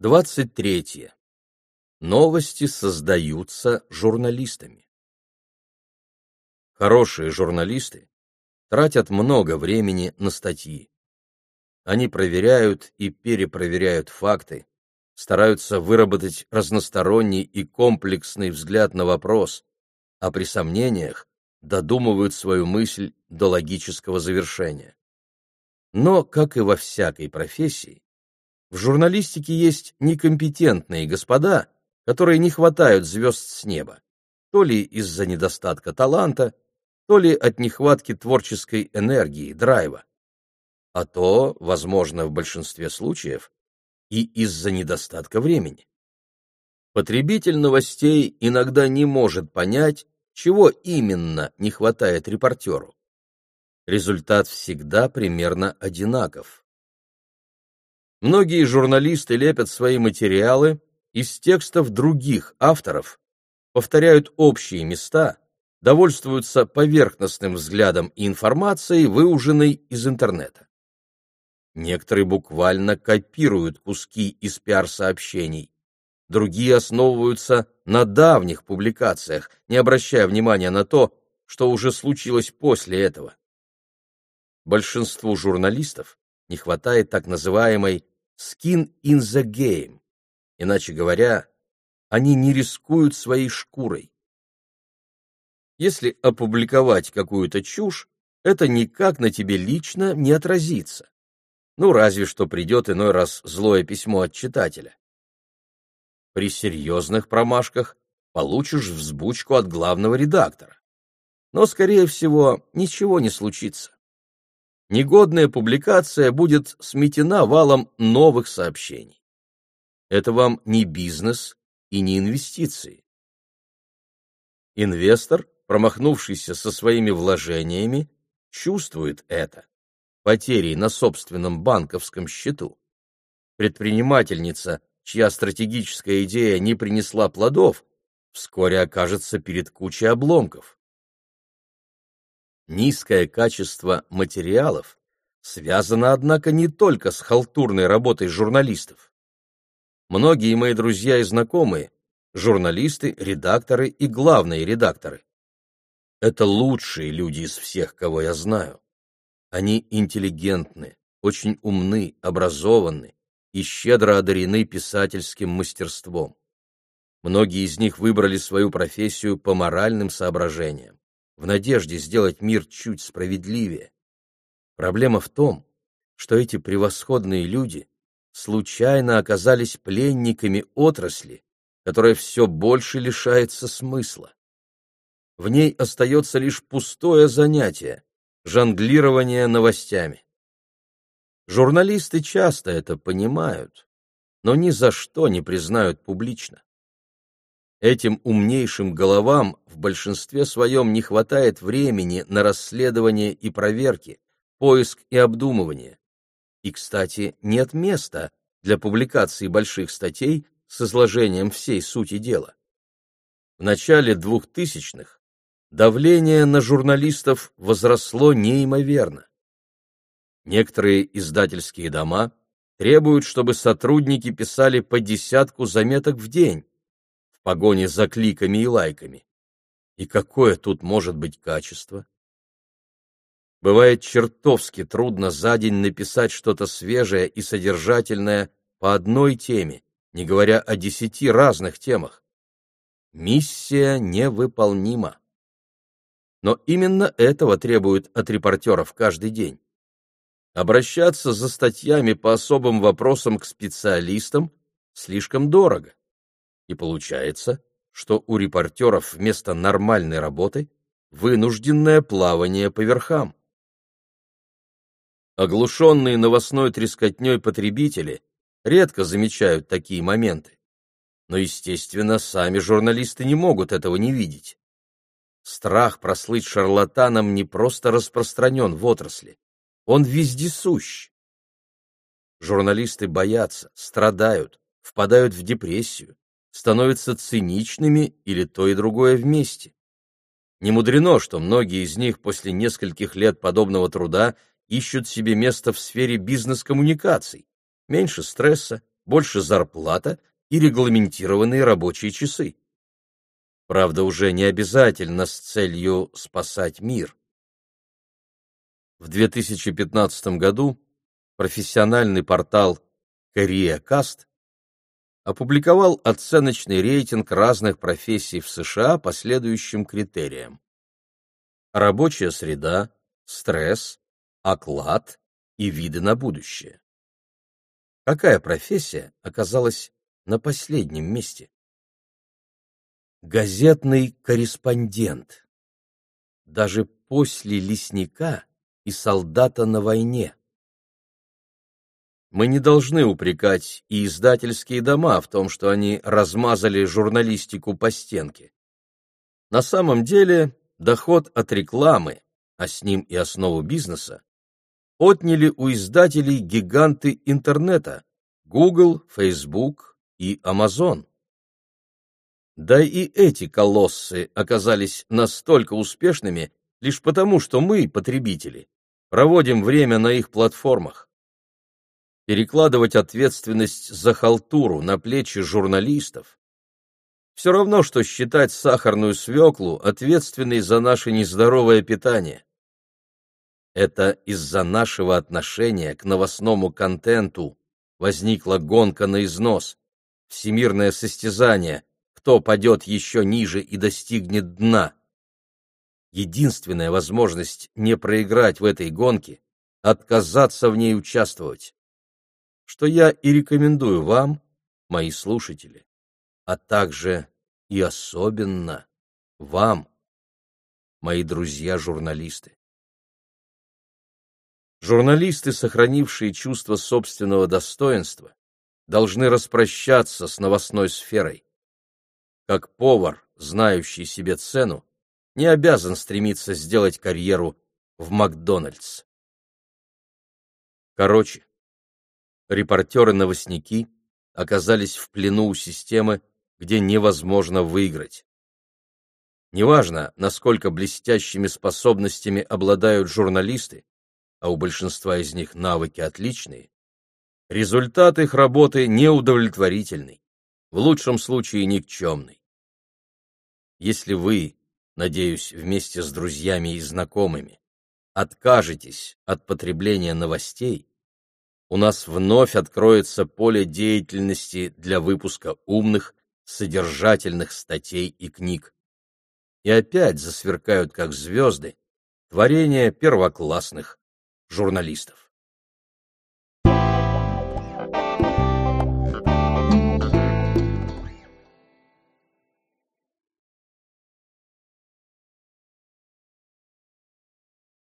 23. Новости создаются журналистами. Хорошие журналисты тратят много времени на статьи. Они проверяют и перепроверяют факты, стараются выработать разносторонний и комплексный взгляд на вопрос, а при сомнениях додумывают свою мысль до логического завершения. Но, как и во всякой профессии, в журналистике есть некомпетентные господа, которые не хватают звезд с неба, то ли из-за недостатка таланта, то ли от нехватки творческой энергии, драйва, а то, возможно, в большинстве случаев, и из-за недостатка времени. Потребитель новостей иногда не может понять, чего именно не хватает репортеру. Результат всегда примерно одинаков. Многие журналисты лепят свои материалы из текстов других авторов, повторяют общие места, довольствуются поверхностным взглядом и информацией, выуженной из интернета. Некоторые буквально копируют куски из пиар-сообщений, другие основываются на давних публикациях, не обращая внимания на то, что уже случилось после этого. Большинству журналистов не хватает так называемой skin in the game. Иначе говоря, они не рискуют своей шкурой. Если опубликовать какую-то чушь, это никак на тебе лично не отразится. Ну, разве что придет иной раз злое письмо от читателя. При серьезных промашках получишь взбучку от главного редактора. Но, скорее всего, ничего не случится негодная публикация будет сметена валом новых сообщений. Это вам не бизнес и не инвестиции. Инвестор, промахнувшийся со своими вложениями, чувствует это, потери на собственном банковском счету. Предпринимательница, чья стратегическая идея не принесла плодов, вскоре окажется перед кучей обломков. Низкое качество материалов связано, однако, не только с халтурной работой журналистов. Многие мои друзья и знакомые – журналисты, редакторы и главные редакторы. Это лучшие люди из всех, кого я знаю. Они интеллигентны, очень умны, образованы и щедро одарены писательским мастерством. Многие из них выбрали свою профессию по моральным соображениям в надежде сделать мир чуть справедливее. Проблема в том, что эти превосходные люди случайно оказались пленниками отрасли, которая все больше лишается смысла. В ней остается лишь пустое занятие — жонглирование новостями. Журналисты часто это понимают, но ни за что не признают публично. Этим умнейшим головам в большинстве своем не хватает времени на расследование и проверки, поиск и обдумывание. И, кстати, нет места для публикации больших статей с изложением всей сути дела. В начале двухтысячных давление на журналистов возросло неимоверно. Некоторые издательские дома требуют, чтобы сотрудники писали по десятку заметок в день, погоне за кликами и лайками. И какое тут может быть качество? Бывает чертовски трудно за день написать что-то свежее и содержательное по одной теме, не говоря о десяти разных темах. Миссия невыполнима. Но именно этого требуют от репортеров каждый день. Обращаться за статьями по особым вопросам к специалистам слишком дорого. И получается, что у репортеров вместо нормальной работы вынужденное плавание по верхам. Оглушенные новостной трескотней потребители редко замечают такие моменты. Но, естественно, сами журналисты не могут этого не видеть. Страх прослыть шарлатаном не просто распространен в отрасли, он вездесущ. Журналисты боятся, страдают, впадают в депрессию, становятся циничными или то и другое вместе. Не мудрено, что многие из них после нескольких лет подобного труда ищут себе место в сфере бизнес-коммуникаций. Меньше стресса, больше зарплата и регламентированные рабочие часы. Правда, уже не обязательно с целью спасать мир. В 2015 году профессиональный портал Career Cast опубликовал оценочный рейтинг разных профессий в США по следующим критериям. Рабочая среда, стресс, оклад и виды на будущее. Какая профессия оказалась на последнем месте? Газетный корреспондент. Даже после лесника и солдата на войне. Мы не должны упрекать и издательские дома в том, что они размазали журналистику по стенке. На самом деле доход от рекламы, а с ним и основу бизнеса, отняли у издателей гиганты интернета Google, Facebook и Amazon. Да и эти колоссы оказались настолько успешными лишь потому, что мы, потребители, проводим время на их платформах. Перекладывать ответственность за халтуру на плечи журналистов все равно, что считать сахарную свеклу ответственной за наше нездоровое питание. Это из-за нашего отношения к новостному контенту возникла гонка на износ, всемирное состязание, кто падет еще ниже и достигнет дна. Единственная возможность не проиграть в этой гонке — отказаться в ней участвовать. Что я и рекомендую вам, мои слушатели, а также и особенно вам, мои друзья-журналисты. Журналисты, сохранившие чувство собственного достоинства, должны распрощаться с новостной сферой. Как повар, знающий себе цену, не обязан стремиться сделать карьеру в Макдональдс. Короче, репортеры-новостники оказались в плену у системы, где невозможно выиграть. Неважно, насколько блестящими способностями обладают журналисты, а у большинства из них навыки отличные, результат их работы неудовлетворительный, в лучшем случае никчемный. Если вы, надеюсь, вместе с друзьями и знакомыми, откажетесь от потребления новостей, у нас вновь откроется поле деятельности для выпуска умных, содержательных статей и книг. И опять засверкают, как звезды, творения первоклассных журналистов.